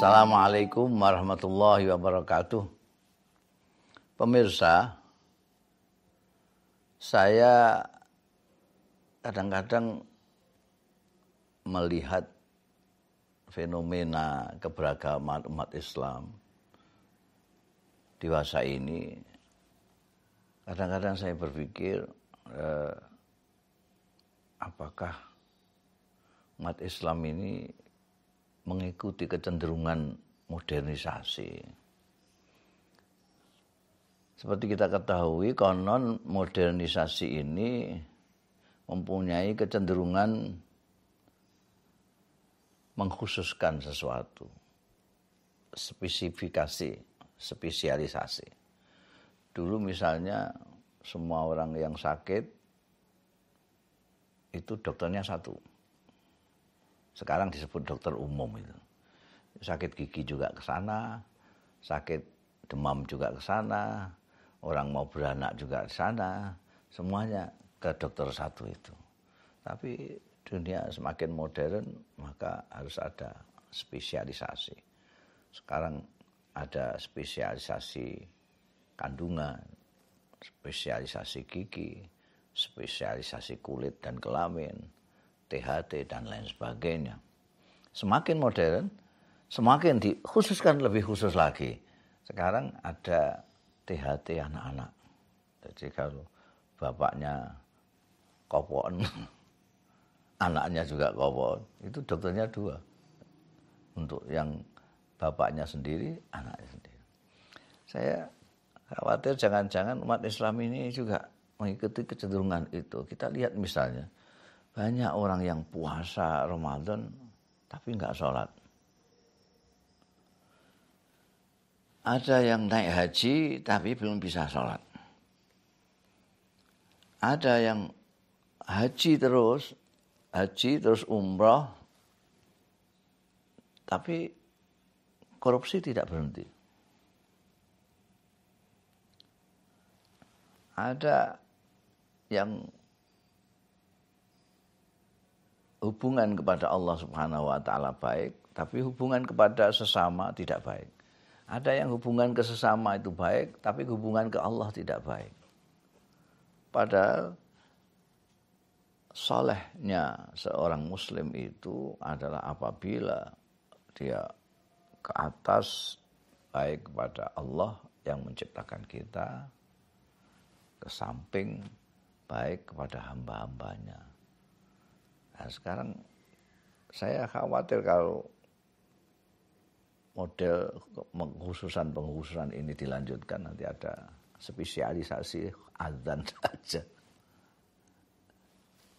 Assalamualaikum warahmatullahi wabarakatuh. Pemirsa, saya kadang-kadang melihat fenomena keberagaman umat Islam dewasa ini kadang-kadang saya berpikir eh, apakah umat Islam ini mengikuti kecenderungan modernisasi. Seperti kita ketahui, konon modernisasi ini mempunyai kecenderungan mengkhususkan sesuatu, spesifikasi, spesialisasi. Dulu misalnya semua orang yang sakit itu dokternya satu sekarang disebut dokter umum itu. Sakit gigi juga ke sana, sakit demam juga ke sana, orang mau beranak juga ke sana, semuanya ke dokter satu itu. Tapi dunia semakin modern, maka harus ada spesialisasi. Sekarang ada spesialisasi kandungan, spesialisasi gigi, spesialisasi kulit dan kelamin, THT dan lain sebagainya. Semakin modern, semakin dikhususkan lebih khusus lagi. Sekarang ada THT anak-anak. Jadi kalau bapaknya kopon, anaknya juga kopon, itu dokternya dua. Untuk yang bapaknya sendiri, anaknya sendiri. Saya khawatir jangan-jangan umat Islam ini juga mengikuti kecenderungan itu. Kita lihat misalnya, banyak orang yang puasa Ramadan tapi nggak sholat. Ada yang naik haji tapi belum bisa sholat. Ada yang haji terus, haji terus umroh, tapi korupsi tidak berhenti. Ada yang hubungan kepada Allah Subhanahu wa taala baik, tapi hubungan kepada sesama tidak baik. Ada yang hubungan ke sesama itu baik, tapi hubungan ke Allah tidak baik. Padahal solehnya seorang muslim itu adalah apabila dia ke atas baik kepada Allah yang menciptakan kita, ke samping baik kepada hamba-hambanya Nah, sekarang saya khawatir kalau model pengkhususan pengkhususan ini dilanjutkan nanti ada spesialisasi azan saja.